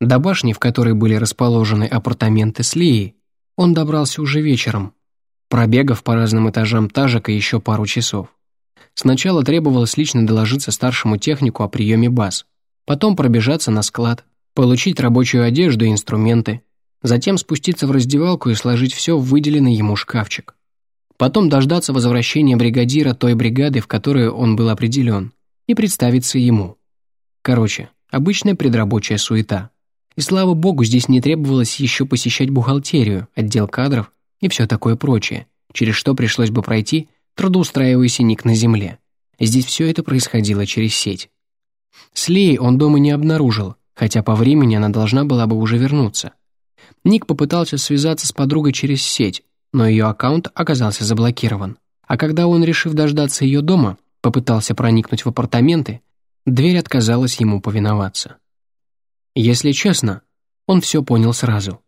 До башни, в которой были расположены апартаменты с Лией, он добрался уже вечером, пробегав по разным этажам Тажика еще пару часов. Сначала требовалось лично доложиться старшему технику о приеме баз, потом пробежаться на склад, получить рабочую одежду и инструменты, затем спуститься в раздевалку и сложить все в выделенный ему шкафчик. Потом дождаться возвращения бригадира той бригады, в которую он был определен, и представиться ему. Короче, обычная предрабочая суета. И слава богу, здесь не требовалось еще посещать бухгалтерию, отдел кадров и все такое прочее, через что пришлось бы пройти, трудоустраиваясь ник на земле. Здесь все это происходило через сеть. С Леей он дома не обнаружил, хотя по времени она должна была бы уже вернуться. Ник попытался связаться с подругой через сеть, но ее аккаунт оказался заблокирован. А когда он, решив дождаться ее дома, попытался проникнуть в апартаменты, дверь отказалась ему повиноваться. Если честно, он все понял сразу.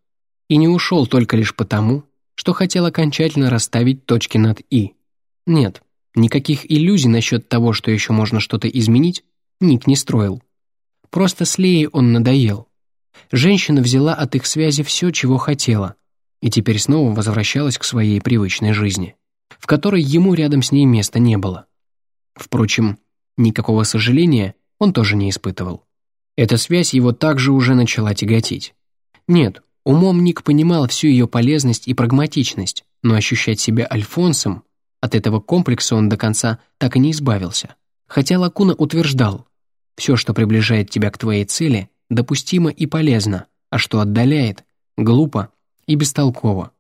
И не ушел только лишь потому, что хотел окончательно расставить точки над «и». Нет, никаких иллюзий насчет того, что еще можно что-то изменить, Ник не строил. Просто с Леей он надоел. Женщина взяла от их связи все, чего хотела, и теперь снова возвращалась к своей привычной жизни, в которой ему рядом с ней места не было. Впрочем, никакого сожаления он тоже не испытывал. Эта связь его также уже начала тяготить. Нет, умом Ник понимал всю ее полезность и прагматичность, но ощущать себя Альфонсом, от этого комплекса он до конца так и не избавился. Хотя Лакуна утверждал, все, что приближает тебя к твоей цели, допустимо и полезно, а что отдаляет, глупо и бестолково.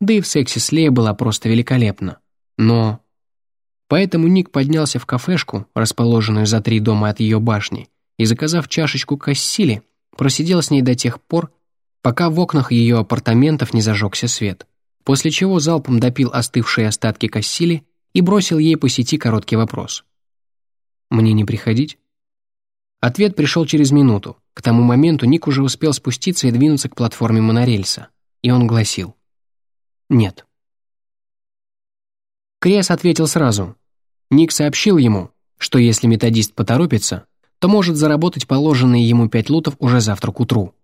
Да и в сексе с Леей была просто великолепна. Но... Поэтому Ник поднялся в кафешку, расположенную за три дома от ее башни, и, заказав чашечку кассили, просидел с ней до тех пор, пока в окнах ее апартаментов не зажегся свет, после чего залпом допил остывшие остатки кассили и бросил ей по сети короткий вопрос. «Мне не приходить?» Ответ пришел через минуту. К тому моменту Ник уже успел спуститься и двинуться к платформе монорельса. И он гласил «Нет». Крес ответил сразу. Ник сообщил ему, что если методист поторопится, то может заработать положенные ему пять лутов уже завтра к утру.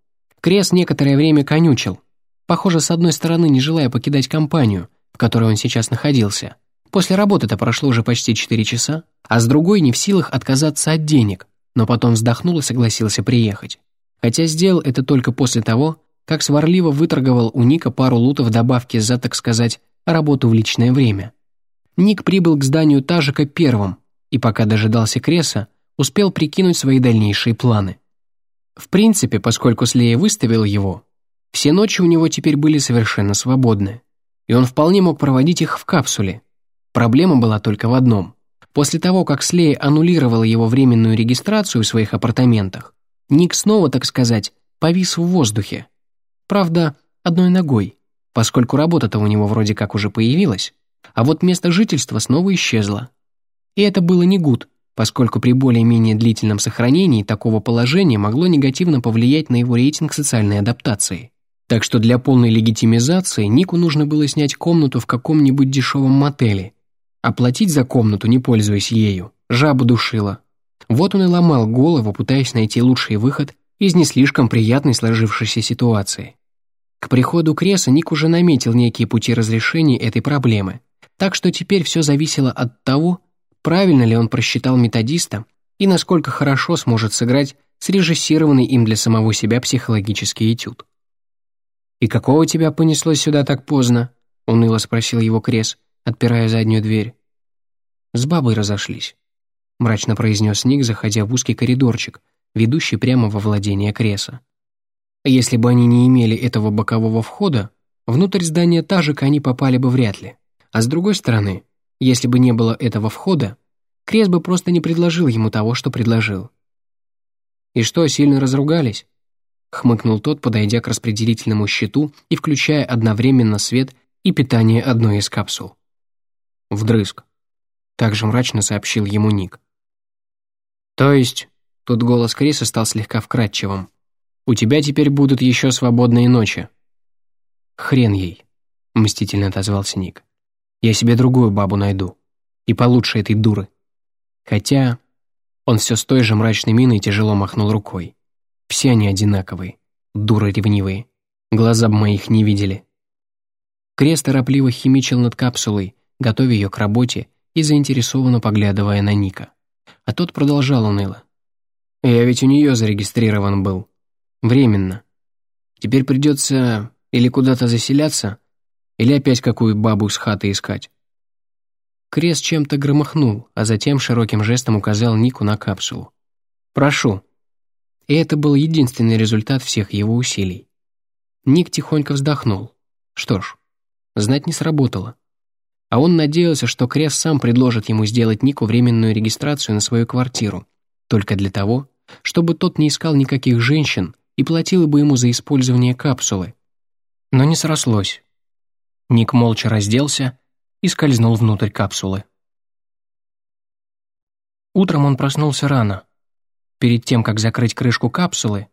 Крес некоторое время конючил, похоже, с одной стороны не желая покидать компанию, в которой он сейчас находился. После работы-то прошло уже почти четыре часа, а с другой не в силах отказаться от денег, но потом вздохнул и согласился приехать. Хотя сделал это только после того, как сварливо выторговал у Ника пару лутов добавки за, так сказать, работу в личное время. Ник прибыл к зданию Тажика первым, и пока дожидался Креса, успел прикинуть свои дальнейшие планы. В принципе, поскольку Слея выставил его, все ночи у него теперь были совершенно свободны, и он вполне мог проводить их в капсуле. Проблема была только в одном. После того, как Слея аннулировала его временную регистрацию в своих апартаментах, Ник снова, так сказать, повис в воздухе. Правда, одной ногой, поскольку работа-то у него вроде как уже появилась, а вот место жительства снова исчезло. И это было не гуд, поскольку при более-менее длительном сохранении такого положения могло негативно повлиять на его рейтинг социальной адаптации. Так что для полной легитимизации Нику нужно было снять комнату в каком-нибудь дешевом мотеле. Оплатить за комнату, не пользуясь ею, жаба душила. Вот он и ломал голову, пытаясь найти лучший выход из не слишком приятной сложившейся ситуации. К приходу Креса Ник уже наметил некие пути разрешения этой проблемы, так что теперь все зависело от того, правильно ли он просчитал методиста и насколько хорошо сможет сыграть срежиссированный им для самого себя психологический этюд. «И какого тебя понесло сюда так поздно?» — уныло спросил его Крес, отпирая заднюю дверь. «С бабой разошлись», — мрачно произнес Ник, заходя в узкий коридорчик, ведущий прямо во владение Креса. Если бы они не имели этого бокового входа, внутрь здания Тажика они попали бы вряд ли. А с другой стороны, если бы не было этого входа, Крес бы просто не предложил ему того, что предложил. «И что, сильно разругались?» — хмыкнул тот, подойдя к распределительному щиту и включая одновременно свет и питание одной из капсул. «Вдрызг», — также мрачно сообщил ему Ник. «То есть...» — тут голос Криса стал слегка вкрадчивым. «У тебя теперь будут еще свободные ночи». «Хрен ей», — мстительно отозвался Ник. Я себе другую бабу найду. И получше этой дуры. Хотя... Он все с той же мрачной миной тяжело махнул рукой. Все они одинаковые, дуры ревнивые. Глаза бы моих не видели. Крест торопливо химичил над капсулой, готовя ее к работе и заинтересованно поглядывая на Ника. А тот продолжал уныло. «Я ведь у нее зарегистрирован был. Временно. Теперь придется или куда-то заселяться, или опять какую бабу с хаты искать». Крест чем-то громыхнул, а затем широким жестом указал Нику на капсулу. «Прошу». И это был единственный результат всех его усилий. Ник тихонько вздохнул. Что ж, знать не сработало а он надеялся, что Крес сам предложит ему сделать Нику временную регистрацию на свою квартиру, только для того, чтобы тот не искал никаких женщин и платил бы ему за использование капсулы. Но не срослось. Ник молча разделся и скользнул внутрь капсулы. Утром он проснулся рано. Перед тем, как закрыть крышку капсулы,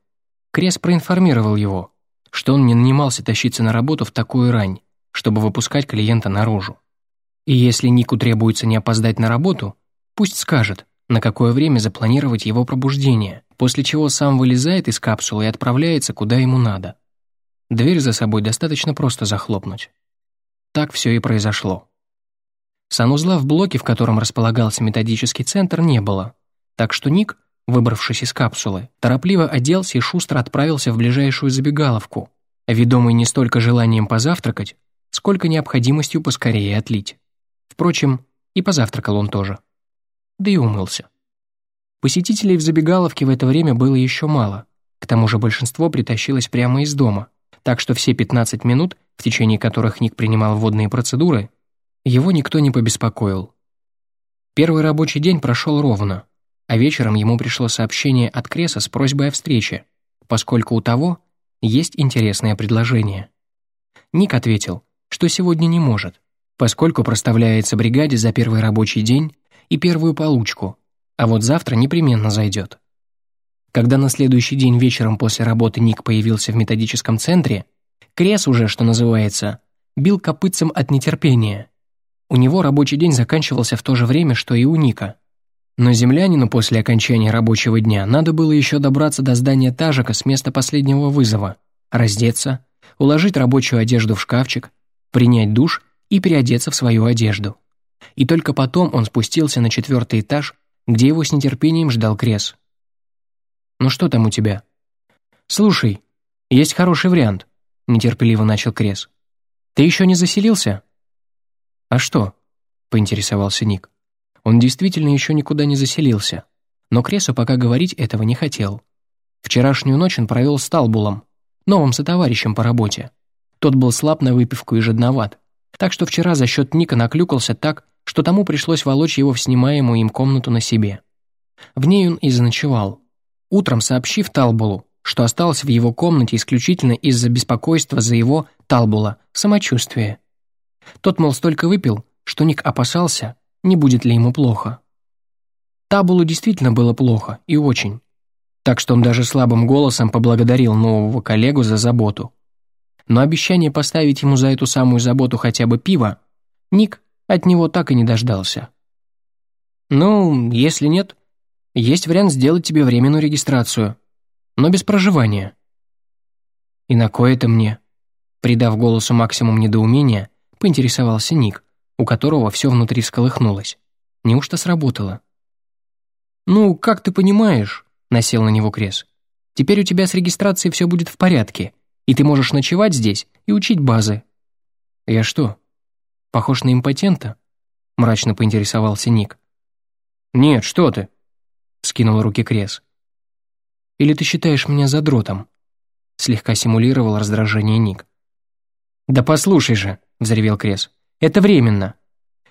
Крес проинформировал его, что он не нанимался тащиться на работу в такую рань, чтобы выпускать клиента наружу. И если Нику требуется не опоздать на работу, пусть скажет, на какое время запланировать его пробуждение, после чего сам вылезает из капсулы и отправляется куда ему надо. Дверь за собой достаточно просто захлопнуть. Так все и произошло. Санузла в блоке, в котором располагался методический центр, не было, так что Ник, выбравшись из капсулы, торопливо оделся и шустро отправился в ближайшую забегаловку, ведомый не столько желанием позавтракать, сколько необходимостью поскорее отлить. Впрочем, и позавтракал он тоже. Да и умылся. Посетителей в забегаловке в это время было еще мало. К тому же большинство притащилось прямо из дома, так что все 15 минут, в течение которых Ник принимал водные процедуры, его никто не побеспокоил. Первый рабочий день прошел ровно, а вечером ему пришло сообщение от Креса с просьбой о встрече, поскольку у того есть интересное предложение. Ник ответил, что сегодня не может, поскольку проставляется бригаде за первый рабочий день и первую получку, а вот завтра непременно зайдет. Когда на следующий день вечером после работы Ник появился в методическом центре, Крес уже, что называется, бил копытцем от нетерпения. У него рабочий день заканчивался в то же время, что и у Ника. Но землянину после окончания рабочего дня надо было еще добраться до здания Тажика с места последнего вызова, раздеться, уложить рабочую одежду в шкафчик, принять душ и переодеться в свою одежду. И только потом он спустился на четвертый этаж, где его с нетерпением ждал Крес. «Ну что там у тебя?» «Слушай, есть хороший вариант», — нетерпеливо начал Крес. «Ты еще не заселился?» «А что?» — поинтересовался Ник. Он действительно еще никуда не заселился, но Кресу пока говорить этого не хотел. Вчерашнюю ночь он провел с Талбулом, новым сотоварищем по работе. Тот был слаб на выпивку и жадноват, так что вчера за счет Ника наклюкался так, что тому пришлось волочь его в снимаемую им комнату на себе. В ней он и заночевал. Утром сообщив Талбулу, что остался в его комнате исключительно из-за беспокойства за его, Талбула, самочувствие. Тот, мол, столько выпил, что Ник опасался, не будет ли ему плохо. Табулу действительно было плохо, и очень. Так что он даже слабым голосом поблагодарил нового коллегу за заботу но обещание поставить ему за эту самую заботу хотя бы пиво Ник от него так и не дождался. «Ну, если нет, есть вариант сделать тебе временную регистрацию, но без проживания». «И на кое это мне?» Придав голосу максимум недоумения, поинтересовался Ник, у которого все внутри всколыхнулось. Неужто сработало? «Ну, как ты понимаешь», — насел на него Крес, «теперь у тебя с регистрацией все будет в порядке, и ты можешь ночевать здесь и учить базы». «Я что, похож на импотента?» — мрачно поинтересовался Ник. «Нет, что ты!» — скинул руки Крес. «Или ты считаешь меня задротом?» — слегка симулировал раздражение Ник. «Да послушай же!» — взревел Крес. «Это временно.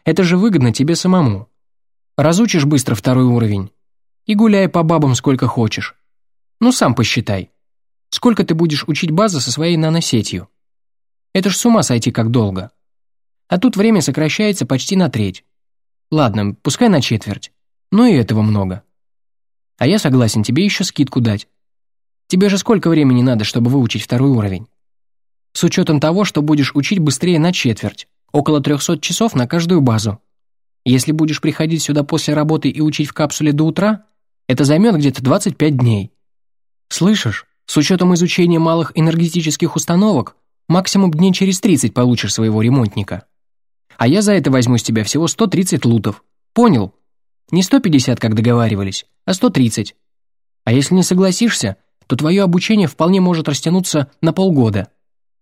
Это же выгодно тебе самому. Разучишь быстро второй уровень и гуляй по бабам сколько хочешь. Ну, сам посчитай. Сколько ты будешь учить базы со своей наносетью? Это ж с ума сойти как долго. А тут время сокращается почти на треть. Ладно, пускай на четверть. Но и этого много. А я согласен тебе еще скидку дать. Тебе же сколько времени надо, чтобы выучить второй уровень? С учетом того, что будешь учить быстрее на четверть, около 300 часов на каждую базу. Если будешь приходить сюда после работы и учить в капсуле до утра, это займет где-то 25 дней. Слышишь, с учетом изучения малых энергетических установок, максимум дней через 30 получишь своего ремонтника. А я за это возьму с тебя всего 130 лутов. Понял? Не 150, как договаривались, а 130. А если не согласишься, то твое обучение вполне может растянуться на полгода.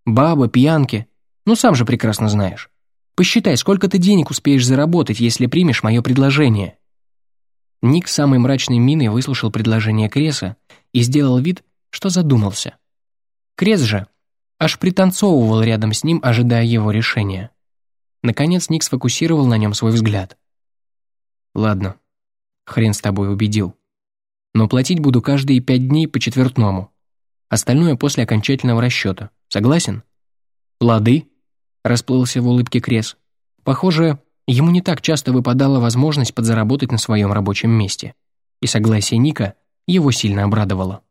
Баба, пьянки. Ну, сам же прекрасно знаешь. Посчитай, сколько ты денег успеешь заработать, если примешь мое предложение». Ник с самой мрачной миной выслушал предложение Креса и сделал вид, что задумался. Крес же аж пританцовывал рядом с ним, ожидая его решения. Наконец Ник сфокусировал на нем свой взгляд. «Ладно, хрен с тобой убедил но платить буду каждые пять дней по четвертному. Остальное после окончательного расчета. Согласен? Лады, расплылся в улыбке Крес. Похоже, ему не так часто выпадала возможность подзаработать на своем рабочем месте. И согласие Ника его сильно обрадовало.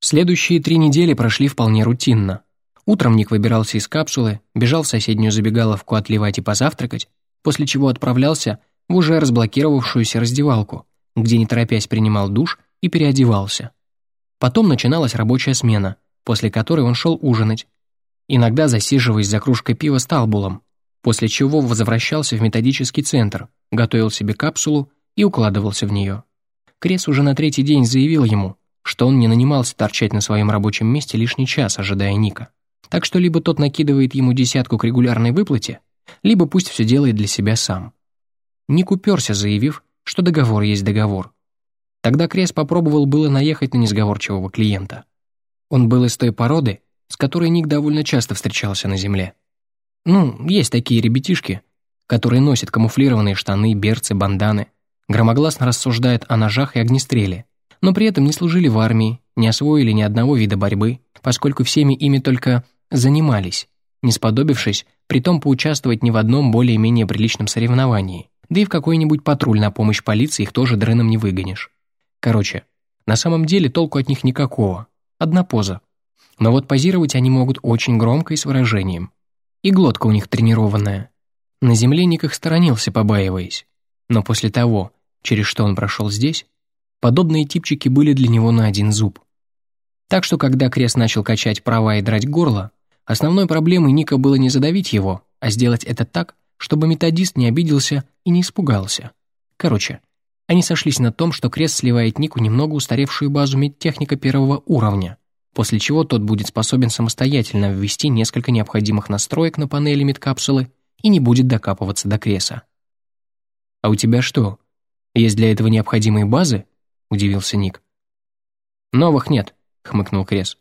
Следующие три недели прошли вполне рутинно. Утром Ник выбирался из капсулы, бежал в соседнюю забегаловку отливать и позавтракать, после чего отправлялся в уже разблокировавшуюся раздевалку, где не торопясь принимал душ и переодевался. Потом начиналась рабочая смена, после которой он шел ужинать, иногда засиживаясь за кружкой пива с талбулом, после чего возвращался в методический центр, готовил себе капсулу и укладывался в нее. Крес уже на третий день заявил ему, что он не нанимался торчать на своем рабочем месте лишний час, ожидая Ника. Так что либо тот накидывает ему десятку к регулярной выплате, либо пусть все делает для себя сам. Ник уперся, заявив, что договор есть договор. Тогда Крес попробовал было наехать на несговорчивого клиента. Он был из той породы, с которой Ник довольно часто встречался на земле. Ну, есть такие ребятишки, которые носят камуфлированные штаны, берцы, банданы, громогласно рассуждают о ножах и огнестреле, но при этом не служили в армии, не освоили ни одного вида борьбы, поскольку всеми ими только занимались, не сподобившись притом поучаствовать ни в одном более-менее приличном соревновании. Да и в какой-нибудь патруль на помощь полиции их тоже дреном не выгонишь. Короче, на самом деле толку от них никакого. Одна поза. Но вот позировать они могут очень громко и с выражением. И глотка у них тренированная. На земле Ник их сторонился, побаиваясь. Но после того, через что он прошел здесь, подобные типчики были для него на один зуб. Так что, когда Крест начал качать права и драть горло, основной проблемой Ника было не задавить его, а сделать это так, чтобы методист не обиделся и не испугался. Короче, они сошлись на том, что Крест сливает Нику немного устаревшую базу медтехника первого уровня, после чего тот будет способен самостоятельно ввести несколько необходимых настроек на панели медкапсулы и не будет докапываться до Креса. «А у тебя что, есть для этого необходимые базы?» – удивился Ник. «Новых нет», – хмыкнул Крес.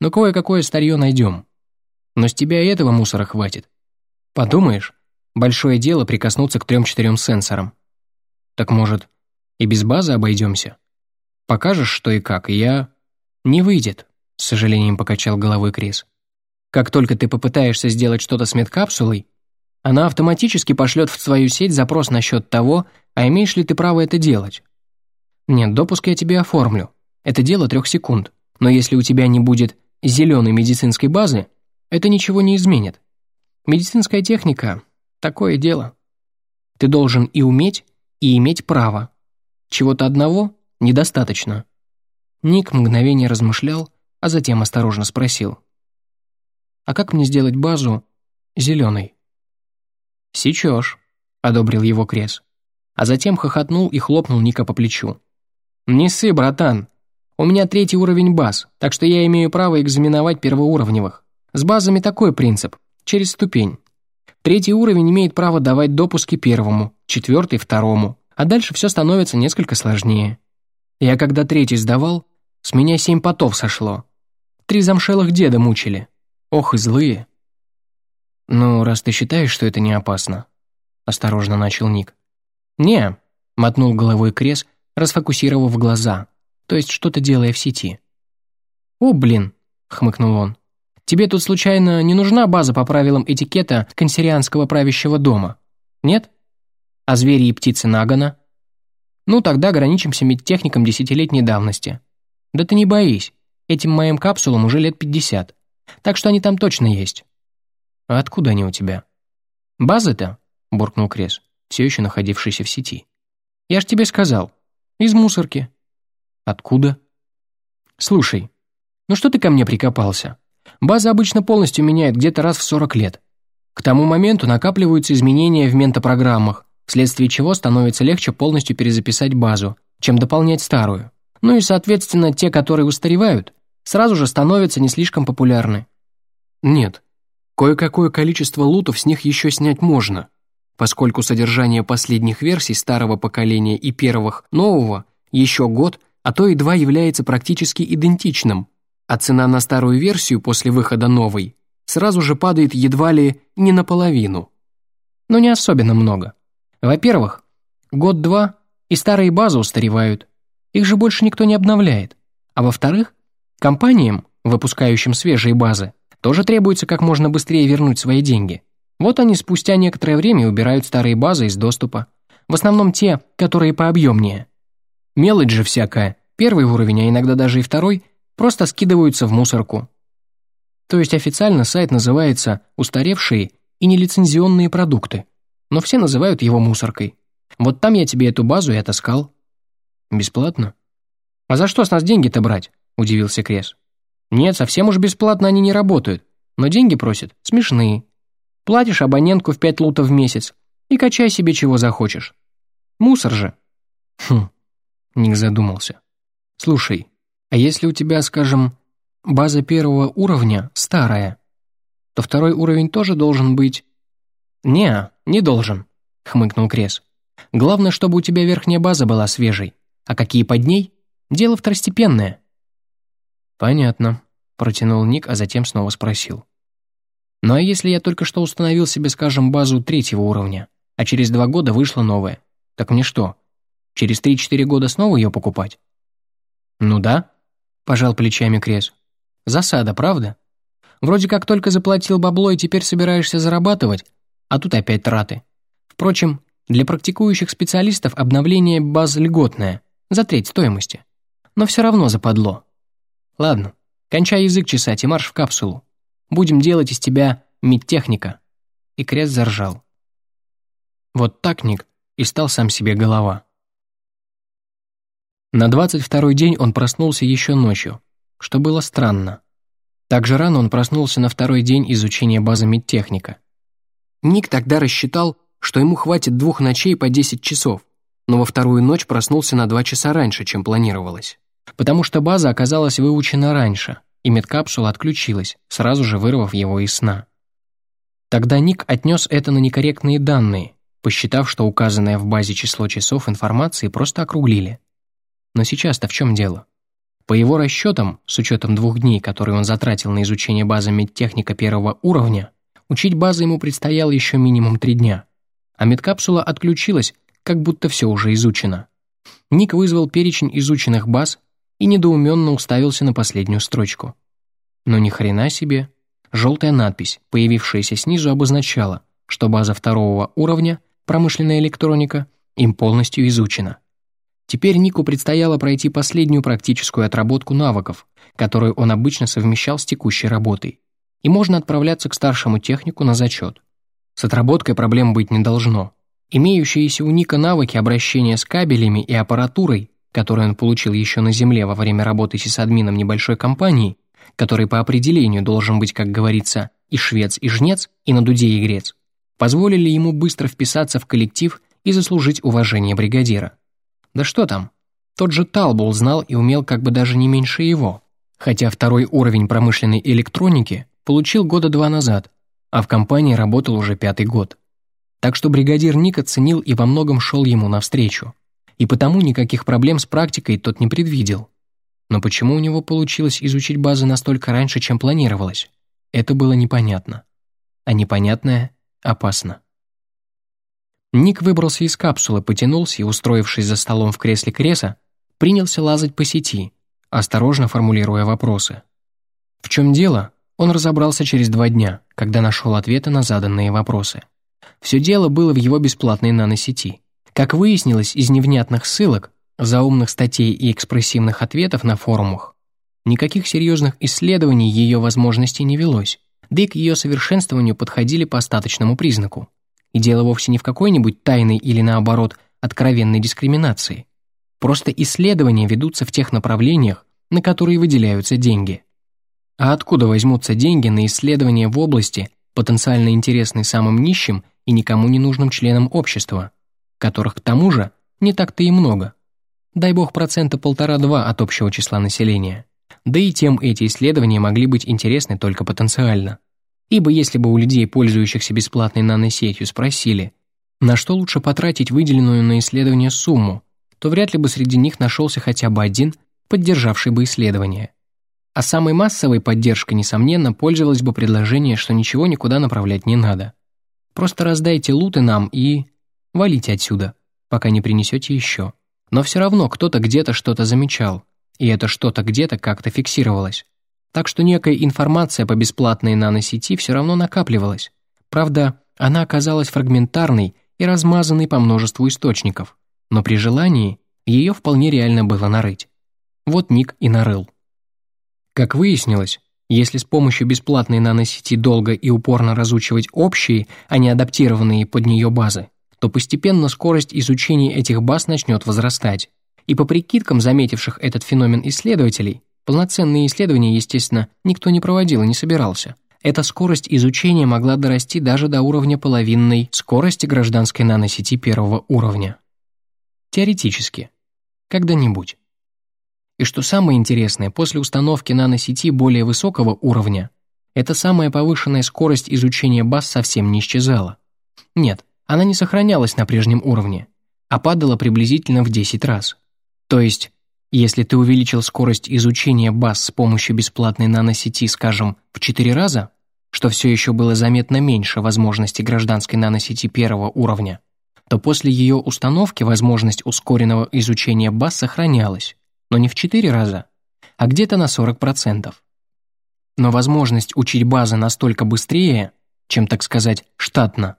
«Но кое-какое старье найдем. Но с тебя и этого мусора хватит. Подумаешь, Большое дело прикоснуться к трем-четырем сенсорам. Так может, и без базы обойдемся? Покажешь, что и как, и я... Не выйдет, с сожалением покачал головой Крис. Как только ты попытаешься сделать что-то с медкапсулой, она автоматически пошлет в свою сеть запрос насчет того, а имеешь ли ты право это делать. Нет, допуск я тебе оформлю. Это дело трех секунд. Но если у тебя не будет зеленой медицинской базы, это ничего не изменит. Медицинская техника Такое дело. Ты должен и уметь, и иметь право. Чего-то одного недостаточно. Ник мгновение размышлял, а затем осторожно спросил. «А как мне сделать базу зеленой?» «Сечешь», — одобрил его Крес. А затем хохотнул и хлопнул Ника по плечу. «Не ссы, братан. У меня третий уровень баз, так что я имею право экзаменовать первоуровневых. С базами такой принцип, через ступень. Третий уровень имеет право давать допуски первому, четвертый – второму, а дальше все становится несколько сложнее. Я когда третий сдавал, с меня семь потов сошло. Три замшелых деда мучили. Ох и злые. «Ну, раз ты считаешь, что это не опасно», – осторожно начал Ник. «Не», – мотнул головой Крес, расфокусировав глаза, то есть что-то делая в сети. «О, блин», – хмыкнул он. Тебе тут случайно не нужна база по правилам этикета консерианского правящего дома? Нет? А звери и птицы Нагана? Ну, тогда ограничимся медтехником десятилетней давности. Да ты не боись, этим моим капсулам уже лет пятьдесят. Так что они там точно есть. А откуда они у тебя? Базы-то? буркнул Крес, все еще находившийся в сети. Я ж тебе сказал. Из мусорки. Откуда? Слушай, ну что ты ко мне прикопался? База обычно полностью меняет где-то раз в 40 лет. К тому моменту накапливаются изменения в ментопрограммах, вследствие чего становится легче полностью перезаписать базу, чем дополнять старую. Ну и, соответственно, те, которые устаревают, сразу же становятся не слишком популярны. Нет, кое-какое количество лутов с них еще снять можно, поскольку содержание последних версий старого поколения и первых нового еще год, а то и два является практически идентичным, а цена на старую версию после выхода новой сразу же падает едва ли не наполовину. Но не особенно много. Во-первых, год-два и старые базы устаревают, их же больше никто не обновляет. А во-вторых, компаниям, выпускающим свежие базы, тоже требуется как можно быстрее вернуть свои деньги. Вот они спустя некоторое время убирают старые базы из доступа. В основном те, которые пообъемнее. Мелочь же всякая, первый уровень, а иногда даже и второй, просто скидываются в мусорку. То есть официально сайт называется «Устаревшие и нелицензионные продукты», но все называют его мусоркой. Вот там я тебе эту базу и отыскал. Бесплатно? А за что с нас деньги-то брать? Удивился Крес. Нет, совсем уж бесплатно они не работают, но деньги просят смешные. Платишь абонентку в пять лутов в месяц и качай себе чего захочешь. Мусор же. Хм, Ник задумался. Слушай, а если у тебя, скажем, база первого уровня старая, то второй уровень тоже должен быть... «Не, не должен», — хмыкнул Крес. «Главное, чтобы у тебя верхняя база была свежей, а какие под ней — дело второстепенное». «Понятно», — протянул Ник, а затем снова спросил. «Ну а если я только что установил себе, скажем, базу третьего уровня, а через два года вышла новая, так мне что, через три-четыре года снова ее покупать?» «Ну да», — пожал плечами Крес. «Засада, правда? Вроде как только заплатил бабло и теперь собираешься зарабатывать, а тут опять траты. Впрочем, для практикующих специалистов обновление баз льготное, за треть стоимости. Но все равно западло. Ладно, кончай язык чесать и марш в капсулу. Будем делать из тебя медтехника. И крест заржал. Вот так, Ник, и стал сам себе голова. На двадцать второй день он проснулся еще ночью, что было странно. Так же рано он проснулся на второй день изучения базы медтехника. Ник тогда рассчитал, что ему хватит двух ночей по 10 часов, но во вторую ночь проснулся на два часа раньше, чем планировалось. Потому что база оказалась выучена раньше, и медкапсула отключилась, сразу же вырвав его из сна. Тогда Ник отнес это на некорректные данные, посчитав, что указанное в базе число часов информации просто округлили. Но сейчас-то в чем дело? По его расчетам, с учетом двух дней, которые он затратил на изучение базы медтехника первого уровня, учить базы ему предстояло еще минимум три дня а медкапсула отключилась, как будто все уже изучено. Ник вызвал перечень изученных баз и недоуменно уставился на последнюю строчку. Но ни хрена себе. Желтая надпись, появившаяся снизу, обозначала, что база второго уровня, промышленная электроника, им полностью изучена. Теперь Нику предстояло пройти последнюю практическую отработку навыков, которую он обычно совмещал с текущей работой, и можно отправляться к старшему технику на зачет. С отработкой проблем быть не должно. Имеющиеся у Ника навыки обращения с кабелями и аппаратурой, которые он получил еще на Земле во время работы сисадмином небольшой компании, который по определению должен быть, как говорится, и швец, и жнец, и на дуде и грец, позволили ему быстро вписаться в коллектив и заслужить уважение бригадира. Да что там, тот же Талбул знал и умел как бы даже не меньше его, хотя второй уровень промышленной электроники получил года два назад, а в компании работал уже пятый год. Так что бригадир Ник оценил и во многом шел ему навстречу. И потому никаких проблем с практикой тот не предвидел. Но почему у него получилось изучить базы настолько раньше, чем планировалось? Это было непонятно. А непонятное опасно. Ник выбрался из капсулы, потянулся и, устроившись за столом в кресле креса, принялся лазать по сети, осторожно формулируя вопросы. В чем дело, он разобрался через два дня, когда нашел ответы на заданные вопросы. Все дело было в его бесплатной наносети. Как выяснилось из невнятных ссылок, заумных статей и экспрессивных ответов на форумах, никаких серьезных исследований ее возможностей не велось, да и к ее совершенствованию подходили по остаточному признаку. И дело вовсе не в какой-нибудь тайной или, наоборот, откровенной дискриминации. Просто исследования ведутся в тех направлениях, на которые выделяются деньги. А откуда возьмутся деньги на исследования в области, потенциально интересной самым нищим и никому не нужным членам общества, которых к тому же не так-то и много? Дай бог процента полтора-два от общего числа населения. Да и тем эти исследования могли быть интересны только потенциально. Ибо если бы у людей, пользующихся бесплатной наносетью, спросили, на что лучше потратить выделенную на исследование сумму, то вряд ли бы среди них нашелся хотя бы один, поддержавший бы исследование. А самой массовой поддержкой, несомненно, пользовалось бы предложение, что ничего никуда направлять не надо. Просто раздайте луты нам и... валите отсюда, пока не принесете еще. Но все равно кто-то где-то что-то замечал, и это что-то где-то как-то фиксировалось. Так что некая информация по бесплатной наносети все равно накапливалась. Правда, она оказалась фрагментарной и размазанной по множеству источников, но при желании ее вполне реально было нарыть. Вот Ник и нарыл. Как выяснилось, если с помощью бесплатной наносети долго и упорно разучивать общие, а не адаптированные под нее базы, то постепенно скорость изучения этих баз начнет возрастать. И по прикидкам заметивших этот феномен исследователей, полноценные исследования, естественно, никто не проводил и не собирался. Эта скорость изучения могла дорасти даже до уровня половинной скорости гражданской наносети первого уровня. Теоретически. Когда-нибудь. И что самое интересное, после установки наносети более высокого уровня, эта самая повышенная скорость изучения баз совсем не исчезала. Нет, она не сохранялась на прежнем уровне, а падала приблизительно в 10 раз. То есть, если ты увеличил скорость изучения баз с помощью бесплатной наносети, скажем, в 4 раза, что все еще было заметно меньше возможности гражданской наносети первого уровня, то после ее установки возможность ускоренного изучения баз сохранялась, но не в 4 раза, а где-то на 40%. Но возможность учить базы настолько быстрее, чем, так сказать, штатно,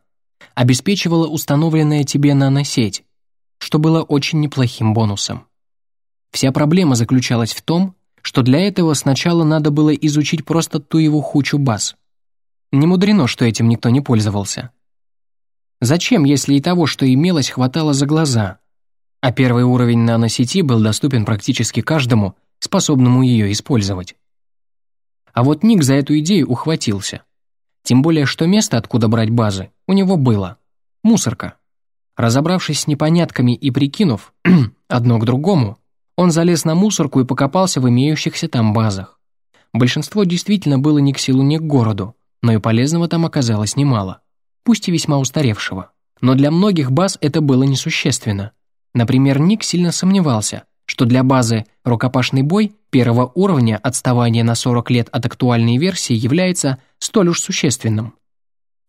обеспечивала установленная тебе наносеть, что было очень неплохим бонусом. Вся проблема заключалась в том, что для этого сначала надо было изучить просто ту его хучу баз. Не мудрено, что этим никто не пользовался. Зачем, если и того, что имелось, хватало за глаза? А первый уровень наносети был доступен практически каждому, способному ее использовать. А вот Ник за эту идею ухватился. Тем более, что место, откуда брать базы, у него было. Мусорка. Разобравшись с непонятками и прикинув одно к другому, он залез на мусорку и покопался в имеющихся там базах. Большинство действительно было ни к селу, ни к городу, но и полезного там оказалось немало, пусть и весьма устаревшего. Но для многих баз это было несущественно. Например, Ник сильно сомневался, что для базы «Рукопашный бой» первого уровня отставание на 40 лет от актуальной версии является столь уж существенным.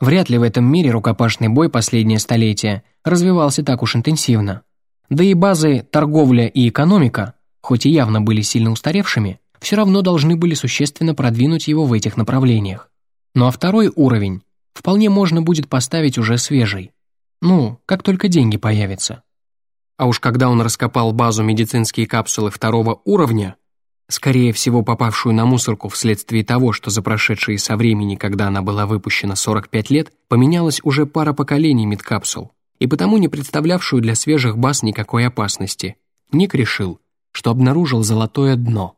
Вряд ли в этом мире рукопашный бой последнее столетие развивался так уж интенсивно. Да и базы торговля и экономика, хоть и явно были сильно устаревшими, все равно должны были существенно продвинуть его в этих направлениях. Ну а второй уровень вполне можно будет поставить уже свежий. Ну, как только деньги появятся. А уж когда он раскопал базу медицинские капсулы второго уровня, скорее всего попавшую на мусорку вследствие того, что за прошедшие со времени, когда она была выпущена 45 лет, поменялась уже пара поколений медкапсул, и потому не представлявшую для свежих баз никакой опасности. Ник решил, что обнаружил золотое дно.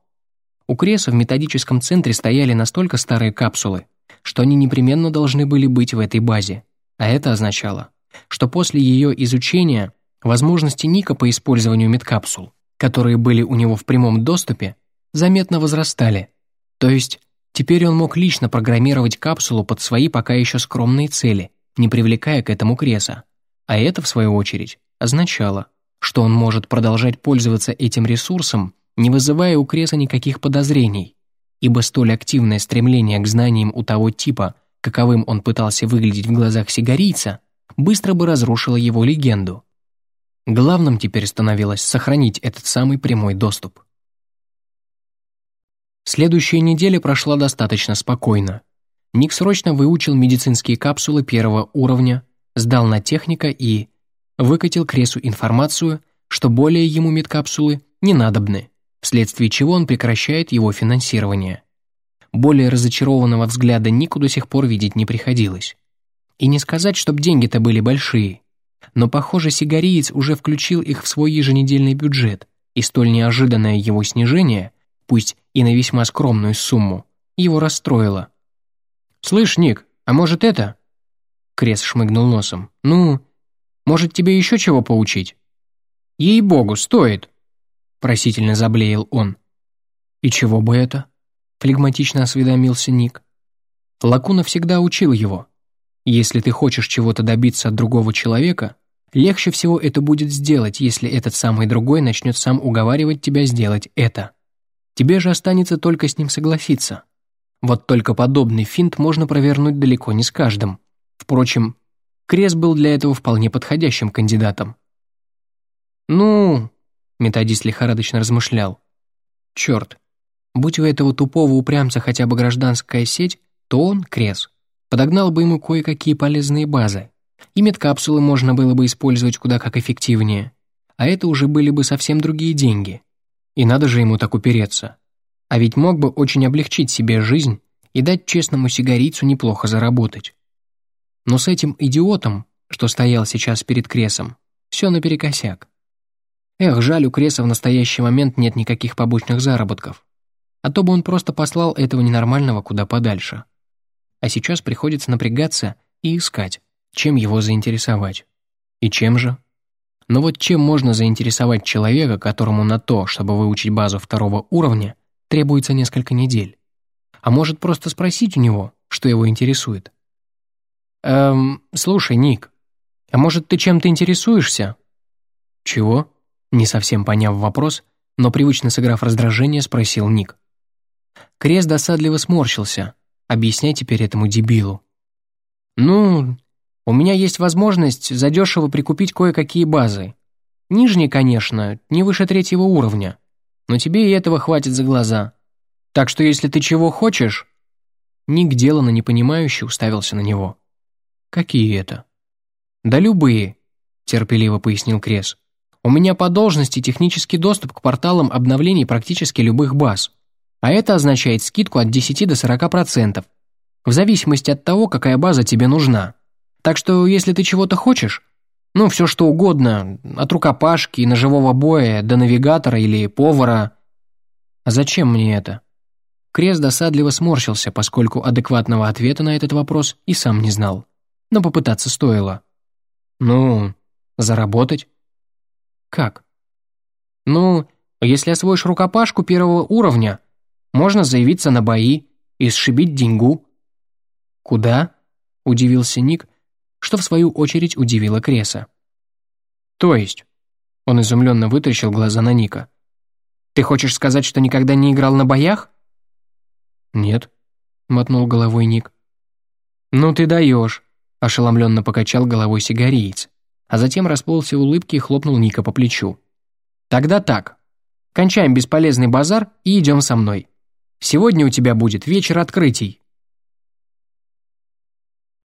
У Креса в методическом центре стояли настолько старые капсулы, что они непременно должны были быть в этой базе, а это означало, что после ее изучения Возможности Ника по использованию медкапсул, которые были у него в прямом доступе, заметно возрастали. То есть теперь он мог лично программировать капсулу под свои пока еще скромные цели, не привлекая к этому Креса. А это, в свою очередь, означало, что он может продолжать пользоваться этим ресурсом, не вызывая у Креса никаких подозрений, ибо столь активное стремление к знаниям у того типа, каковым он пытался выглядеть в глазах сигарийца, быстро бы разрушило его легенду. Главным теперь становилось сохранить этот самый прямой доступ. Следующая неделя прошла достаточно спокойно. Ник срочно выучил медицинские капсулы первого уровня, сдал на техника и выкатил Кресу информацию, что более ему медкапсулы не надобны, вследствие чего он прекращает его финансирование. Более разочарованного взгляда Нику до сих пор видеть не приходилось. И не сказать, чтоб деньги-то были большие. Но, похоже, сигариец уже включил их в свой еженедельный бюджет, и столь неожиданное его снижение, пусть и на весьма скромную сумму, его расстроило. «Слышь, Ник, а может это?» Крес шмыгнул носом. «Ну, может, тебе еще чего поучить?» «Ей-богу, стоит!» Просительно заблеял он. «И чего бы это?» Флегматично осведомился Ник. Лакуна всегда учил его. Если ты хочешь чего-то добиться от другого человека, легче всего это будет сделать, если этот самый другой начнет сам уговаривать тебя сделать это. Тебе же останется только с ним согласиться. Вот только подобный финт можно провернуть далеко не с каждым. Впрочем, Крес был для этого вполне подходящим кандидатом. «Ну...» — методист лихорадочно размышлял. «Черт, будь у этого тупого упрямца хотя бы гражданская сеть, то он, Крес, подогнал бы ему кое-какие полезные базы. И медкапсулы можно было бы использовать куда как эффективнее. А это уже были бы совсем другие деньги. И надо же ему так упереться. А ведь мог бы очень облегчить себе жизнь и дать честному сигарицу неплохо заработать. Но с этим идиотом, что стоял сейчас перед Кресом, все наперекосяк. Эх, жаль, у Креса в настоящий момент нет никаких побочных заработков. А то бы он просто послал этого ненормального куда подальше а сейчас приходится напрягаться и искать, чем его заинтересовать. И чем же? Но вот чем можно заинтересовать человека, которому на то, чтобы выучить базу второго уровня, требуется несколько недель? А может просто спросить у него, что его интересует? «Эм, слушай, Ник, а может ты чем-то интересуешься?» «Чего?» Не совсем поняв вопрос, но привычно сыграв раздражение, спросил Ник. Крест досадливо сморщился, Объясняй теперь этому дебилу. Ну, у меня есть возможность задешево прикупить кое-какие базы. Нижние, конечно, не выше третьего уровня. Но тебе и этого хватит за глаза. Так что если ты чего хочешь...» Ник делано непонимающе уставился на него. «Какие это?» «Да любые», — терпеливо пояснил Крес. «У меня по должности технический доступ к порталам обновлений практически любых баз а это означает скидку от 10 до 40%, в зависимости от того, какая база тебе нужна. Так что, если ты чего-то хочешь, ну, все что угодно, от рукопашки, ножевого боя до навигатора или повара. А зачем мне это? Крес досадливо сморщился, поскольку адекватного ответа на этот вопрос и сам не знал. Но попытаться стоило. Ну, заработать. Как? Ну, если освоишь рукопашку первого уровня, можно заявиться на бои и сшибить деньгу». «Куда?» – удивился Ник, что в свою очередь удивило Креса. «То есть?» – он изумленно вытащил глаза на Ника. «Ты хочешь сказать, что никогда не играл на боях?» «Нет», – мотнул головой Ник. «Ну ты даешь», – ошеломленно покачал головой сигариец, а затем расплылся улыбки и хлопнул Ника по плечу. «Тогда так. Кончаем бесполезный базар и идем со мной. Сегодня у тебя будет вечер открытий.